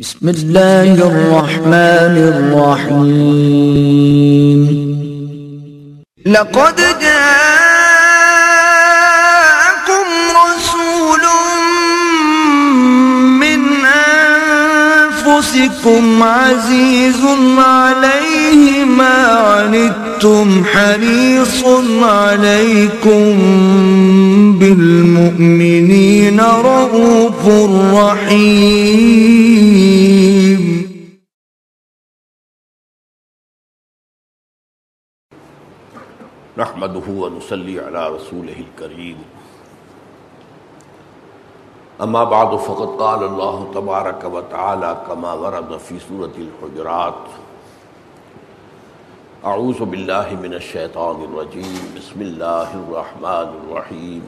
بسم الله الرحمن الرحيم. لقد جاءكم رسول من أنفسكم عزيز عليه ما عنتم حريص عليكم بالمؤمنين رؤوف رحيم. نحمده ونصلي على رسوله الكريم. اما بعد، فقد قال الله تبارك وتعالى كما ورد في سورة الحجرات. اعوذ بالله من الشيطان الرجيم بسم الله الرحمن الرحيم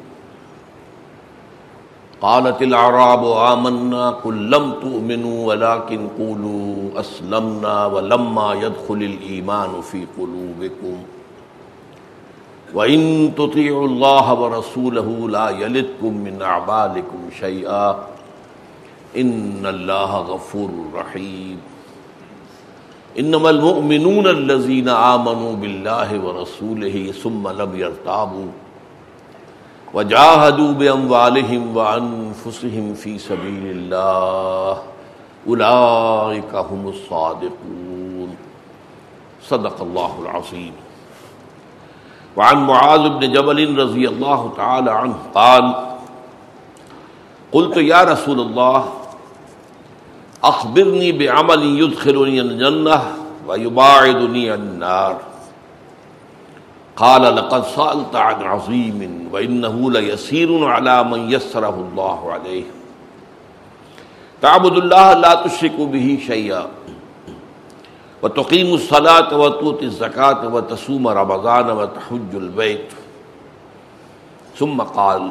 قالت الاعراب آمنا قل لم تؤمنوا ولكن قولوا اسلمنا ولما يدخل الايمان في قلوبكم۔ وَإِن تُطِيعُوا اللَّهَ وَرَسُولَهُ لَا يَلِدْكُم مِّنْ أَعْمَالِكُمْ شَيْئًا۔ إِنَّ اللَّهَ غَفُورٌ رَّحِيمٌ۔ إِنَّمَا الْمُؤْمِنُونَ الَّذِينَ آمَنُوا بِاللَّهِ وَرَسُولِهِ ثُمَّ لَمْ يَرْتَابُوا وَجَاهَدُوا بِأَمْوَالِهِمْ وَأَنفُسِهِمْ فِي سَبِيلِ اللَّهِ أُولَٰئِكَ هُمُ الصَّادِقُونَ. صدق الله العظيم. وعن معاذ بن جبل رضی اللہ تعالی عنہ قال، قلت یا رسول اللہ اخبرنی بعمل يدخلنی الجنہ ويباعدنی النار۔ قال، لقد سألت عن عظيم وإنه ليسير على من يسره الله عليه تعبد الله لا تشرك به شيئا وتقیم الصلاة وتؤت الزكاة وتصوم رمضان وتحج البيت ثم قال،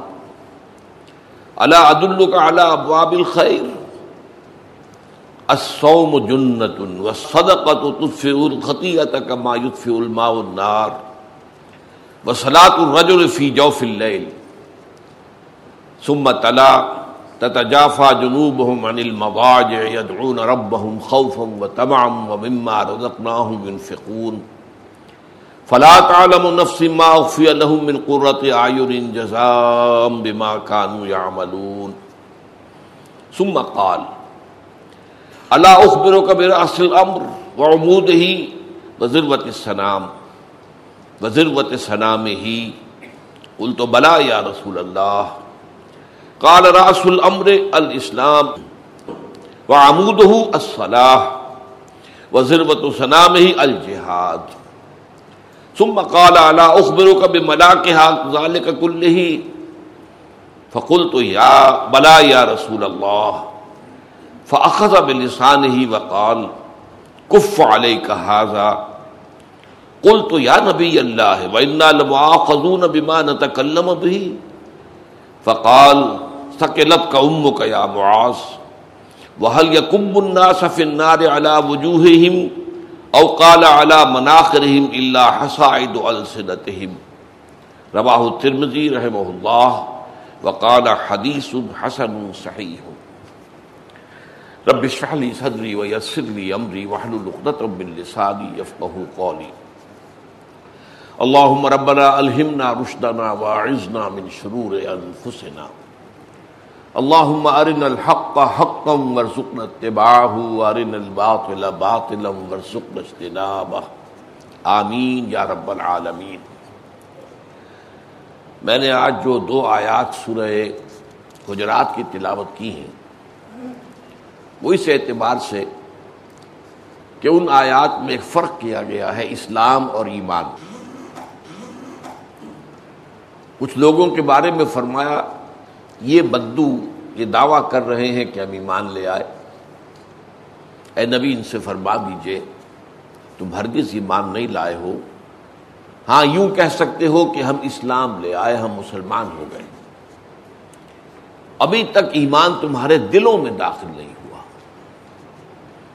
الا ادلك على ابواب الخير الصوم جنة والصدقة تطفئ الخطيئة كما يطفئ الماء النار وصلاة الرجل في جوف الليل. ثم تلا تتجافى جنوبهم عن المضاجع يدعون ربهم خوفا وطمعا ومما رزقناهم ينفقون. فلا تعلم نفس ما اخفي لهم من قرة اعين جزاء بما كانوا يعملون. ثم قال الا اخبرك براس الامر وعموده وذروة السنام وذروة سنامه قلت بلا يا رسول الله قال راس الامر الاسلام وعموده الصلاة وزربت سنامه الجهاد ثم قال الا اخبرك بملاكها ذلك كله فقلت يا بلا يا رسول الله فاخذ بلسانه وقال، کف كف عليك هذا قلت يا نبي الله وانا لمؤاخذون بما نتكلم به فقال ثقلت کا ام کا یا معاذ وهل يكب الناس في النار على وجوههم او قال على مناخرهم الا حصائد السنتهم رواه الترمذي رحمه الله وقال حديث حسن صحيح رب اشرح لي صدري ويسر لي امري واحلل عقدة من لساني يفقهوا قولي. اللهم ربنا الهمنا رشدنا واعذنا من شرور انفسنا اللهم ارنا الحق حقا وارزقنا اتباعه وارنا الباطل باطلا وارزقنا اجتنابه. آمین یا رب العالمین. میں نے آج جو دو آیات سورہ حجرات کی تلاوت کی ہیں وہ اس اعتبار سے کہ ان آیات میں ایک فرق کیا گیا ہے، اسلام اور ایمان۔ کچھ لوگوں کے بارے میں فرمایا، یہ بدو، یہ دعویٰ کر رہے ہیں کہ ہم ایمان لے آئے۔ اے نبی، ان سے فرما دیجیے، تم ہرگز ایمان نہیں لائے ہو۔ ہاں یوں کہہ سکتے ہو کہ ہم اسلام لے آئے، ہم مسلمان ہو گئے۔ ابھی تک ایمان تمہارے دلوں میں داخل نہیں ہوا۔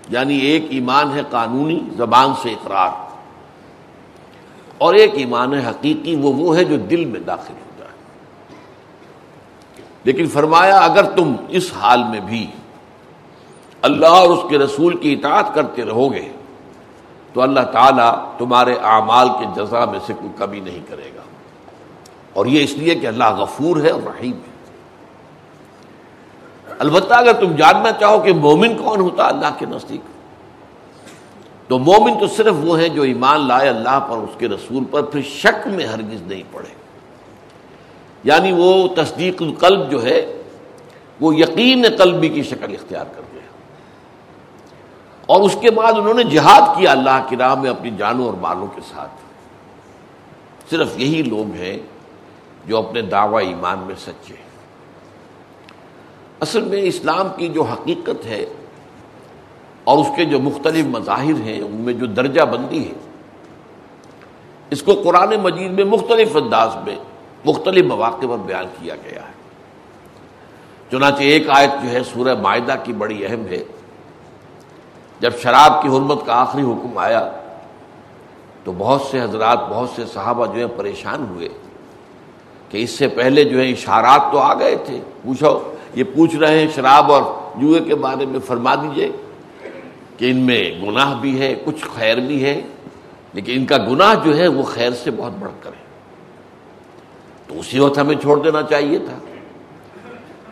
یعنی ایک ایمان ہے قانونی، زبان سے اقرار۔ اور ایک ایمان ہے حقیقی، وہ وہ ہے جو دل میں داخل ہو جائے لیکن فرمایا، اگر تم اس حال میں بھی اللہ اور اس کے رسول کی اطاعت کرتے رہو گے، تو اللہ تعالیٰ تمہارے اعمال کے جزا میں سے کوئی کمی نہیں کرے گا۔ اور یہ اس لیے کہ اللہ غفور ہے اور رحیم ہے۔ البتہ اگر تم جاننا چاہو کہ مومن کون ہوتا اللہ کے نزدیک، تو مومن تو صرف وہ ہیں جو ایمان لائے اللہ پر، اس کے رسول پر، پھر شک میں ہرگز نہیں پڑے۔ یعنی وہ تصدیق القلب جو ہے، وہ یقین قلبی کی شکل اختیار کر گیا اور اس کے بعد انہوں نے جہاد کیا اللہ کی راہ میں اپنی جانوں اور بالوں کے ساتھ۔ صرف یہی لوگ ہیں جو اپنے دعوی ایمان میں سچے ہیں۔ اصل میں اسلام کی جو حقیقت ہے اور اس کے جو مختلف مظاہر ہیں، ان میں جو درجہ بندی ہے، اس کو قرآن مجید میں مختلف انداز میں، مختلف مواقع پر بیان کیا گیا ہے۔ چنانچہ ایک آیت جو ہے، سورہ معاہدہ کی بڑی اہم ہے۔ جب شراب کی حرمت کا آخری حکم آیا، تو بہت سے حضرات، بہت سے صحابہ جو ہیں، پریشان ہوئے کہ اس سے پہلے جو ہے اشارات تو آ گئے تھے۔ پوچھو۔ یہ پوچھ رہے ہیں شراب اور جوئے کے بارے میں، فرما دیجیے کہ ان میں گناہ بھی ہے، کچھ خیر بھی ہے، لیکن ان کا گناہ جو ہے وہ خیر سے بہت بڑھ کر ہے۔ تو اسی وقت ہمیں چھوڑ دینا چاہیے تھا۔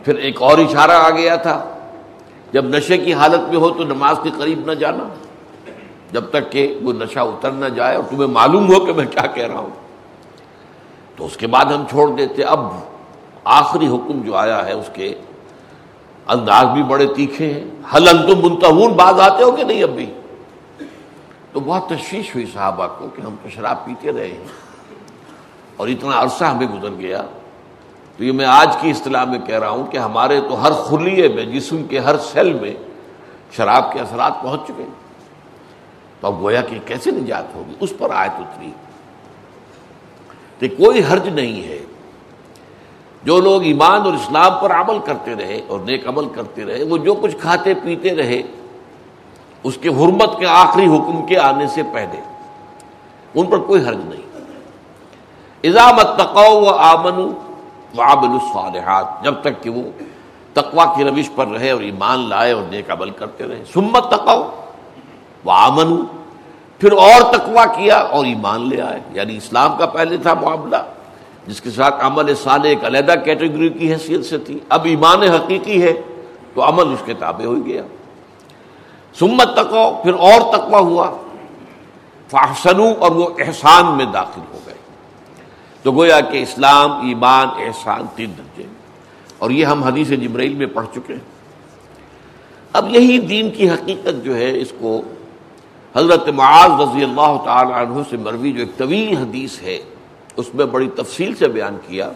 پھر ایک اور اشارہ آ گیا تھا۔ جب نشے کی حالت میں ہو تو نماز کے قریب نہ جانا، جب تک کہ وہ نشہ اتر نہ جائے اور تمہیں معلوم ہو کہ میں کیا کہہ رہا ہوں۔ تو اس کے بعد ہم چھوڑ دیتے۔ اب آخری حکم جو آیا ہے اس کے انداز بھی بڑے تیکھے ہیں۔ حل انتم منتہون؟ بعض آتے ہو کہ نہیں اب بھی۔ تو بہت تشویش ہوئی صحابہ کو کہ ہم تو شراب پیتے رہے ہیں۔ اور اتنا عرصہ ہمیں گزر گیا۔ تو یہ میں آج کی اصطلاح میں کہہ رہا ہوں کہ ہمارے تو ہر خلیے میں، جسم کے ہر سیل میں شراب کے اثرات پہنچ چکے۔ تو اب گویا کہ کیسے نجات ہوگی؟ اس پر آیت اتری۔ کہ کوئی حرج نہیں ہے۔ جو لوگ ایمان اور اسلام پر عمل کرتے رہے اور نیک عمل کرتے رہے، وہ جو کچھ کھاتے پیتے رہے، اس کے حرمت کے آخری حکم کے آنے سے پہلے، ان پر کوئی حرج نہیں۔ ایزامت و آمن و آبل الصالحات، جب تک کہ وہ تقوا کی روش پر رہے اور ایمان لائے اور نیک عمل کرتے رہے۔ سمت تقو و آمن پھر اور تقوا کیا اور ایمان لے آئے۔ یعنی اسلام کا پہلے تھا معاملہ۔ جس کے ساتھ عمل صالح ایک علیحدہ کیٹیگری کی حیثیت سے تھی، اب ایمان حقیقی ہے، تو عمل اس کے تابع ہو گیا۔ سمت تقو پھر اور تقوا ہوا۔ فاحسنو اور وہ احسان میں داخل ہو گئے۔ تو گویا کہ اسلام، ایمان، احسان تین درجے۔ اور یہ ہم حدیث جبرائیل میں پڑھ چکے ہیں۔ اب یہی دین کی حقیقت جو ہے، اس کو حضرت معاذ رضی اللہ تعالی عنہ سے مروی جو ایک طویل حدیث ہے اس میں بڑی تفصیل سے بیان کیا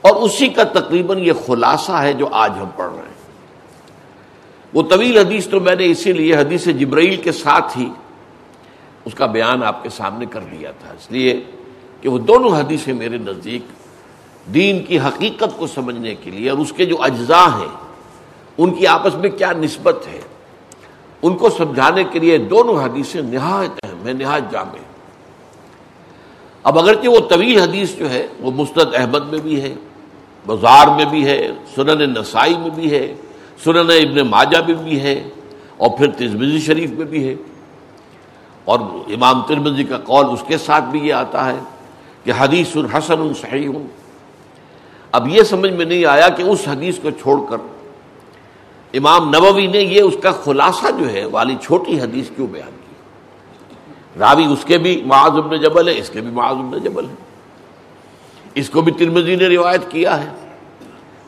اور اسی کا تقریباً یہ خلاصہ ہے جو آج ہم پڑھ رہے ہیں۔ وہ طویل حدیث تو میں نے اسی لیے حدیث جبرائیل کے ساتھ ہی اس کا بیان آپ کے سامنے کر دیا تھا۔ اس لیے کہ وہ دونوں حدیثیں میرے نزدیک دین کی حقیقت کو سمجھنے کے لیے اور اس کے جو اجزاء ہیں، ان کی آپس میں کیا نسبت ہے، ان کو سمجھانے کے لیے دونوں حدیثیں نہایت اہم ہیں، نہایت جامع اب اگرچہ وہ طویل حدیث جو ہے وہ مستد احمد میں بھی ہے، بازار میں بھی ہے، سنن نسائی میں بھی ہے، سنن ابن ماجہ میں بھی ہے اور پھر ترمزی شریف میں بھی ہے۔ اور امام ترمزی کا قول اس کے ساتھ بھی یہ آتا ہے کہ حدیث الحسن صحیح۔ ہوں اب یہ سمجھ میں نہیں آیا کہ اس حدیث کو چھوڑ کر امام نبوی نے یہ اس کا خلاصہ جو ہے والی چھوٹی حدیث کیوں بیان راوی اس کے بھی معاذ ابن جبل ہے، اس کے بھی معاذ ابن جبل ہے اس کو بھی ترمزی نے روایت کیا ہے۔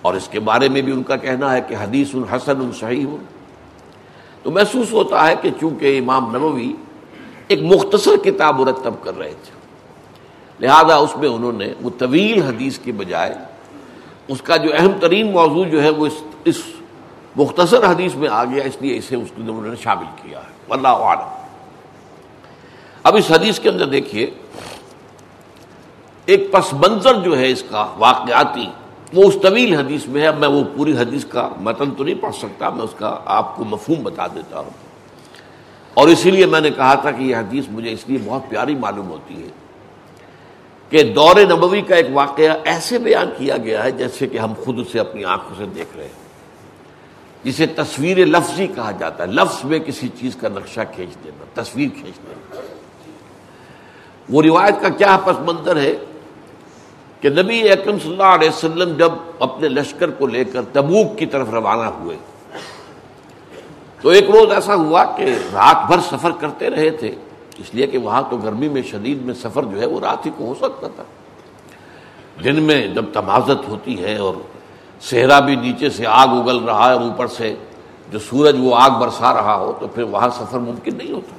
اور اس کے بارے میں بھی ان کا کہنا ہے کہ حدیث الحسن الصحیح ہو تو محسوس ہوتا ہے کہ چونکہ امام نبوی ایک مختصر کتاب مرتب کر رہے تھے، لہذا اس میں انہوں نے وہ طویل حدیث کے بجائے اس کا جو اہم ترین موضوع جو ہے وہ اس اس مختصر حدیث میں آ گیا، اس لیے اسے اس انہوں نے شامل کیا ہے۔ اللہ عالم اب اس حدیث کے اندر دیکھیے، ایک پس منظر جو ہے اس کا واقعاتی وہ اس طویل حدیث میں ہے میں وہ پوری حدیث کا متن تو نہیں پڑھ سکتا، میں اس کا آپ کو مفہوم بتا دیتا ہوں۔ اور اسی لیے میں نے کہا تھا کہ یہ حدیث مجھے اس لیے بہت پیاری معلوم ہوتی ہے کہ دور نبوی کا ایک واقعہ ایسے بیان کیا گیا ہے جیسے کہ ہم خود اسے اپنی آنکھوں سے دیکھ رہے ہیں، جسے تصویر لفظی کہا جاتا ہے۔ لفظ میں کسی چیز کا نقشہ کھینچ دینا، تصویر کھینچ دینا۔ وہ روایت کا کیا پس منظر ہے کہ نبی اکرم صلی اللہ علیہ وسلم جب اپنے لشکر کو لے کر تبوک کی طرف روانہ ہوئے، تو ایک روز ایسا ہوا کہ رات بھر سفر کرتے رہے تھے، اس لیے کہ وہاں تو گرمی میں شدید میں سفر جو ہے وہ رات ہی کو ہو سکتا تھا۔ دن میں جب تمازت ہوتی ہے اور صحرا بھی نیچے سے آگ اگل رہا ہے اور اوپر سے جو سورج وہ آگ برسا رہا ہو، تو پھر وہاں سفر ممکن نہیں ہوتا۔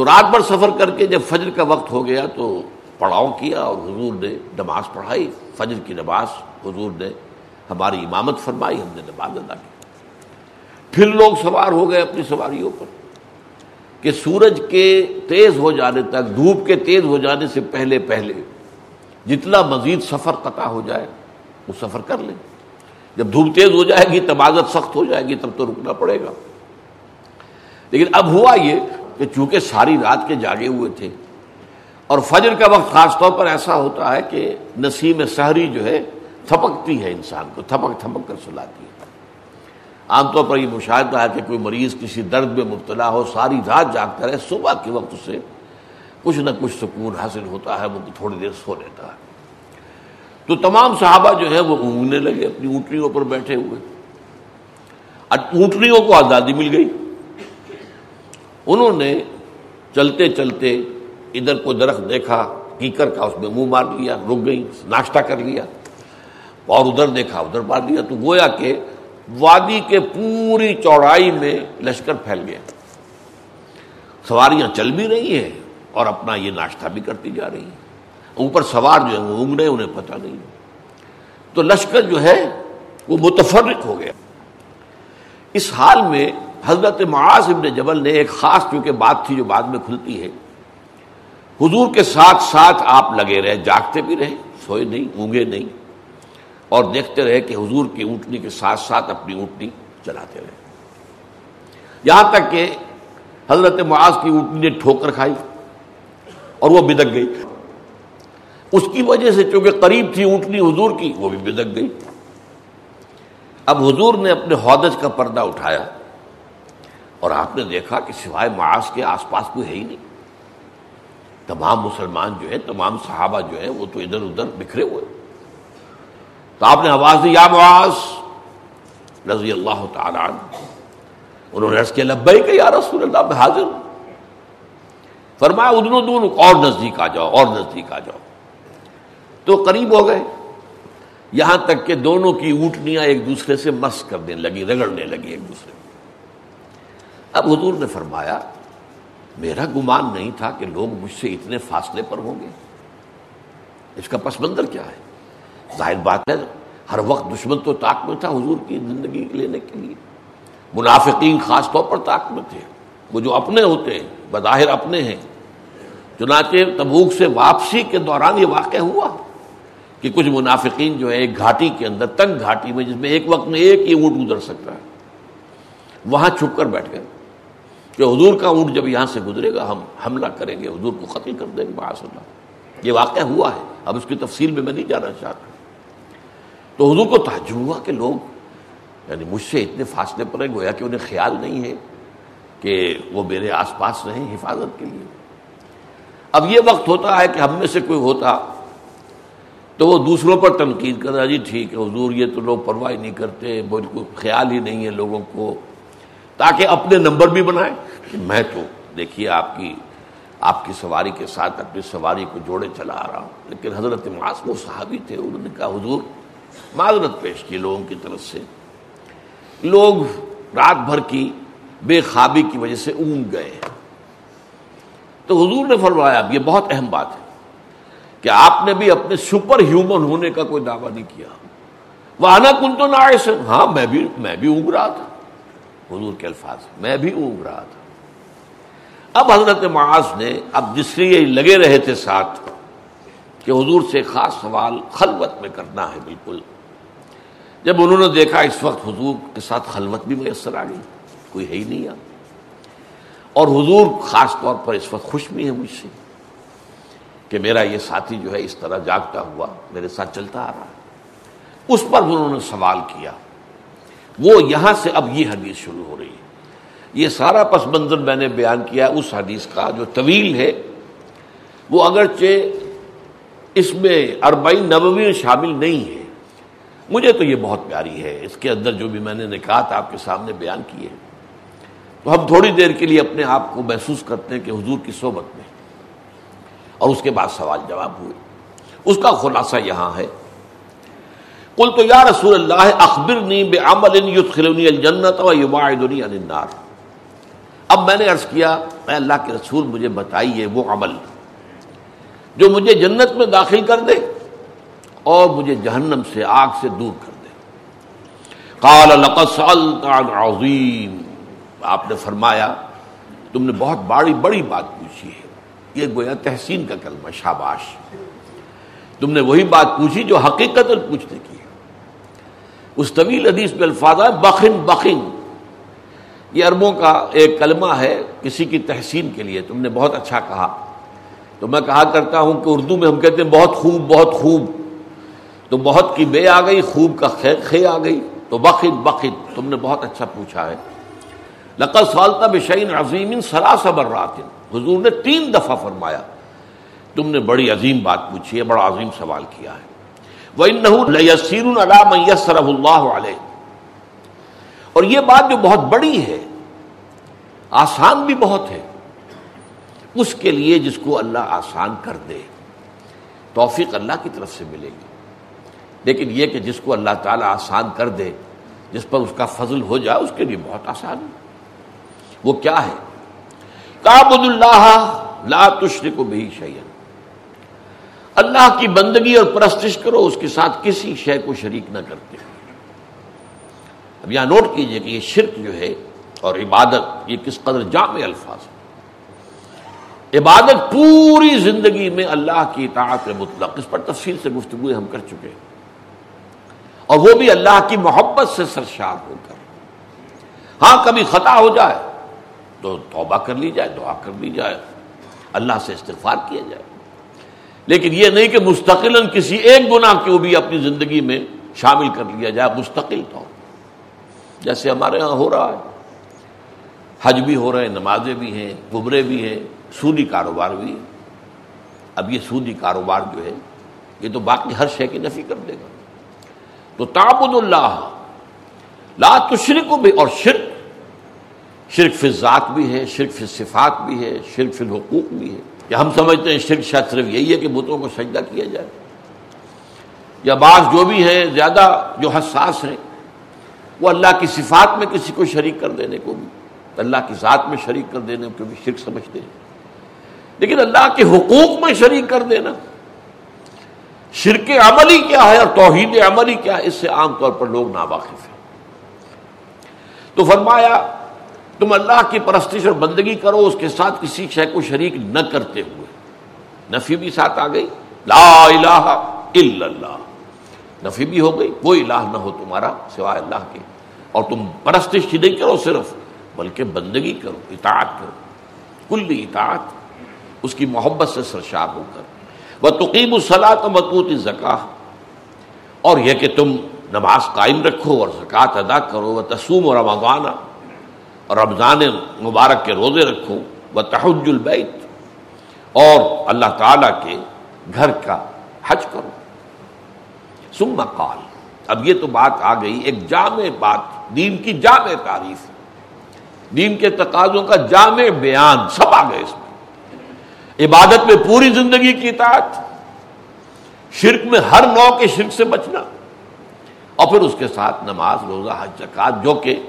تو رات بھر سفر کر کے جب فجر کا وقت ہو گیا تو پڑاؤ کیا اور حضور نے نماز پڑھائی، فجر کی نماز حضور نے ہماری امامت فرمائی، ہم نے نماز ادا کی۔ پھر لوگ سوار ہو گئے اپنی سواریوں پر کہ سورج کے تیز ہو جانے تک، دھوپ کے تیز ہو جانے سے پہلے پہلے جتنا مزید سفر قطع ہو جائے، وہ سفر کر لیں۔ جب دھوپ تیز ہو جائے گی تمازت سخت ہو جائے گی، تب تو رکنا پڑے گا۔ لیکن اب ہوا یہ کہ چونکہ ساری رات کے جاگے ہوئے تھے، اور فجر کا وقت خاص طور پر ایسا ہوتا ہے کہ نسیم سحری جو ہے، تھپکتی ہے انسان کو، تھپک تھپک کر سلاتی ہے۔ عام طور پر یہ مشاہدہ ہے کہ کوئی مریض کسی درد میں مبتلا ہو، ساری رات جاگتا رہے، صبح کے وقت اسے کچھ نہ کچھ سکون حاصل ہوتا ہے، وہ تھوڑی دیر سو لیتا ہے۔ تو تمام صحابہ جو ہے وہ اونگنے لگے اپنی اونٹنیوں پر بیٹھے ہوئے۔ اونٹنیوں کو آزادی مل گئی۔ انہوں نے چلتے چلتے ادھر کو درخت دیکھا، کیکر کا اس میں منہ مار لیا، رک گئی، ناشتہ کر لیا، اور ادھر دیکھا، ادھر مار لیا، تو گویا کہ وادی کے پوری چوڑائی میں لشکر پھیل گیا سواریاں چل بھی رہی ہیں اور اپنا یہ ناشتہ بھی کرتی جا رہی ہیں۔ اوپر سوار جو ہے وہ اونگنے انہیں پتہ نہیں۔ تو لشکر جو ہے، وہ متفرق ہو گیا اس حال میں حضرت معاذ ابن جبل نے ایک خاص کیونکہ بات تھی جو بعد میں کھلتی ہے، حضور کے ساتھ ساتھ آپ لگے رہے، جاگتے بھی رہے، سوئے نہیں، اونگے نہیں، اور دیکھتے رہے کہ حضور کی اونٹنی کے ساتھ ساتھ اپنی اونٹنی چلاتے رہے۔ یہاں تک کہ حضرت معاذ کی اونٹنی نے ٹھوکر کھائی اور وہ بدک گئی۔ اس کی وجہ سے چونکہ قریب تھی اونٹنی حضور کی، وہ بھی بدک گئی۔ اب حضور نے اپنے ہودج کا پردہ اٹھایا۔ اور آپ نے دیکھا کہ سوائے معاذ کے آس پاس کوئی ہے ہی نہیں۔ تمام مسلمان جو ہے تمام صحابہ جو ہے وہ تو ادھر ادھر بکھرے ہوئے۔ تو آپ نے آواز دی، یا معاذ رضی اللہ تعالی انہوں نے کیا لبئی کہ یا رسول اللہ، میں حاضر فرمایا ادنو دون اور نزدیک آ جاؤ، اور نزدیک آ جاؤ۔ تو قریب ہو گئے۔ یہاں تک کہ دونوں کی اونٹنیاں ایک دوسرے سے مس کرنے لگی رگڑنے لگی ایک دوسرے اب حضور نے فرمایا، میرا گمان نہیں تھا کہ لوگ مجھ سے اتنے فاصلے پر ہوں گے۔ اس کا پس منظر کیا ہے؟ ظاہر بات ہے، ہر وقت دشمن تو طاق میں تھا حضور کی زندگی لینے کے لیے۔ منافقین خاص طور پر طاق میں تھے۔ وہ جو اپنے ہوتے ہیں، بظاہر اپنے ہیں۔ چنانچہ تبوک سے واپسی کے دوران یہ واقع ہوا کہ کچھ منافقین جو ہے ایک گھاٹی کے اندر، تنگ گھاٹی میں، جس میں ایک وقت میں ایک ہی اونٹ ادھر سکتا ہے، وہاں چھپ کر بیٹھ گئے۔ کہ حضور کا اونٹ جب یہاں سے گزرے گا، ہم حملہ کریں گے، حضور کو قتل کر دیں گے معاذ اللہ یہ واقعہ ہوا ہے۔ اب اس کی تفصیل میں میں نہیں جانا چاہتا۔ تو حضور کو تعجب ہوا کہ لوگ یعنی مجھ سے اتنے فاصلے پر ہیں، گویا کہ انہیں خیال نہیں ہے کہ وہ میرے آس پاس رہیں حفاظت کے لیے۔ اب یہ وقت ہوتا ہے کہ ہم میں سے کوئی ہوتا، تو وہ دوسروں پر تنقید کر رہا جی ٹھیک ہے، حضور یہ تو لوگ پرواہ نہیں کرتے بالکل خیال ہی نہیں ہے لوگوں کو۔ تاکہ اپنے نمبر بھی بنائے۔ کہ میں تو دیکھیے آپ کی آپ کی سواری کے ساتھ اپنی سواری کو جوڑے چلا آ رہا ہوں، لیکن حضرت معاذ وہ صحابی تھے، انہوں نے کہا، حضور، معذرت پیش کی لوگوں کی طرف سے۔ لوگ رات بھر کی بے خوابی کی وجہ سے اونگ گئے۔ تو حضور نے فرمایا اب یہ بہت اہم بات ہے کہ آپ نے بھی اپنے سپر ہیومن ہونے کا کوئی دعویٰ نہیں کیا۔ وہ آنا کن تو نہ ہاں میں بھی میں بھی اونگ رہا تھا۔ حضور کے الفاظ۔ میں بھی اونگ رہا تھا۔ اب حضرت معاذ نے اب جس لیے لگے رہے تھے ساتھ کہ حضور سے خاص سوال خلوت میں کرنا ہے بالکل۔ جب انہوں نے دیکھا اس وقت حضور کے ساتھ خلوت بھی میسر آ گئی، کوئی ہے ہی نہیں آ اور حضور خاص طور پر اس وقت خوش بھی ہے مجھ سے کہ میرا یہ ساتھی جو ہے اس طرح جاگتا ہوا میرے ساتھ چلتا آ رہا ہے۔ اس پر انہوں نے سوال کیا۔ وہ یہاں سے اب یہ حدیث شروع ہو رہی ہے۔ یہ سارا پس منظر میں نے بیان کیا، اس حدیث کا جو طویل ہے، وہ اگرچہ اس میں اربعین نبوی شامل نہیں ہے۔ مجھے تو یہ بہت پیاری ہے۔ اس کے اندر جو بھی میں نے نکات آپ کے سامنے بیان کیے تو ہم تھوڑی دیر کے لیے اپنے آپ کو محسوس کرتے ہیں کہ حضور کی صحبت میں۔ اور اس کے بعد سوال جواب ہوئے۔ اس کا خلاصہ یہاں ہے۔ کل تو یا رسول اللہ اخبر نی بے عمل الجنت و النار. اب میں نے عرض کیا، اے اللہ کے رسول، مجھے بتائیے وہ عمل جو مجھے جنت میں داخل کر دے اور مجھے جہنم سے آگ سے دور کر دے. قال عظیم. آپ نے فرمایا، تم نے بہت بڑی بڑی بات پوچھی ہے۔ یہ گویا تحسین کا کلمہ، شاباش۔ تم نے وہی بات پوچھی جو حقیقت پوچھنے کی ہے۔ اس طویل حدیث میں الفاظ ہے بخن بخن۔ یہ عربوں کا ایک کلمہ ہے کسی کی تحسین کے لیے، تم نے بہت اچھا کہا۔ تو میں کہا کرتا ہوں کہ اردو میں ہم کہتے ہیں بہت خوب بہت خوب۔ تو بہت کی بے آ گئی، خوب کا خے خے آ گئی۔ تو بخن بخن۔ تم نے بہت اچھا پوچھا ہے۔ لقت سالتا بشعین عظیم سراسبر رات حضور نے تین دفعہ فرمایا، تم نے بڑی عظیم بات پوچھی ہے، بڑا عظیم سوال کیا ہے۔ وہ اللہ علیہ اور یہ بات جو بہت بڑی ہے، آسان بھی بہت ہے، اس کے لیے جس کو اللہ آسان کر دے، توفیق اللہ کی طرف سے ملے گی۔ لیکن یہ کہ جس کو اللہ تعالیٰ آسان کر دے، جس پر اس کا فضل ہو جائے، اس کے لیے بہت آسان ہے۔ وہ کیا ہے؟ کابد اللہ لا تشرک بھی شعین اللہ کی بندگی اور پرستش کرو، اس کے ساتھ کسی شے کو شریک نہ کرتے۔ اب یہاں نوٹ کیجیے کہ یہ شرک جو ہے اور عبادت، یہ کس قدر جامع الفاظ ہے عبادت پوری زندگی میں اللہ کی اطاعت مطلق، اس پر تفصیل سے گفتگو ہم کر چکے ہیں۔ اور وہ بھی اللہ کی محبت سے سرشار ہو کر۔ ہاں کبھی خطا ہو جائے تو توبہ کر لی جائے، دعا کر لی جائے، اللہ سے استغفار کیا جائے۔ لیکن یہ نہیں کہ مستقل کسی ایک گناہ کو بھی اپنی زندگی میں شامل کر لیا جائے، مستقل طور جیسے ہمارے ہاں ہو رہا ہے۔ حج بھی ہو رہے ہیں، نمازیں بھی ہیں گبرے بھی ہیں، سودی کاروبار بھی ہے اب یہ سودی کاروبار جو ہے، یہ تو باقی ہر شے کی نفی کر دے گا۔ تو تعبد اللہ، لا تشرک بھی اور شرک۔ شرک فی ذات بھی ہے، شرک فی صفات بھی ہے، شرک فی الحقوق بھی ہے۔ یا ہم سمجھتے ہیں شرک شاید صرف یہی ہے کہ بتوں کو سجدہ کیا جائے یا بعض جو بھی ہے زیادہ جو حساس ہیں، وہ اللہ کی صفات میں کسی کو شریک کر دینے کو بھی، اللہ کی ذات میں شریک کر دینے کو بھی شرک سمجھتے ہیں۔ لیکن اللہ کے حقوق میں شریک کر دینا، شرک عملی کیا ہے اور توحید عملی کیا ہے، اس سے عام طور پر لوگ ناواقف ہیں۔ تو فرمایا تم اللہ کی پرستش اور بندگی کرو، اس کے ساتھ کسی شے کو شریک نہ کرتے ہوئے۔ نفی بھی ساتھ آ گئی۔ لا الہ الا اللہ۔ نفی بھی ہو گئی۔ کوئی الہ نہ ہو تمہارا سوائے اللہ کے۔ اور تم پرستش ہی نہیں کرو صرف، بلکہ بندگی کرو، اطاعت کرو۔ کل اطاعت۔ اس کی محبت سے سرشار ہو کر۔ وہ تقیم الصلاۃ متوط زکا اور یہ کہ تم نماز قائم رکھو اور زکوٰۃ ادا کرو۔ وہ تسوم و رمضان۔ رمضان مبارک کے روزے رکھو وہ تحج البیت۔ اور اللہ تعالی کے گھر کا حج کرو سم قال، اب یہ تو بات آ گئی، ایک جامع بات، دین کی جامع تعریف۔ دین کے تقاضوں کا جامع بیان، سب آ گئے اس میں۔ عبادت میں پوری زندگی کی اطاعت، شرک میں ہر نو کے شرک سے بچنا، اور پھر اس کے ساتھ نماز، روزہ، حج جکات جو کہ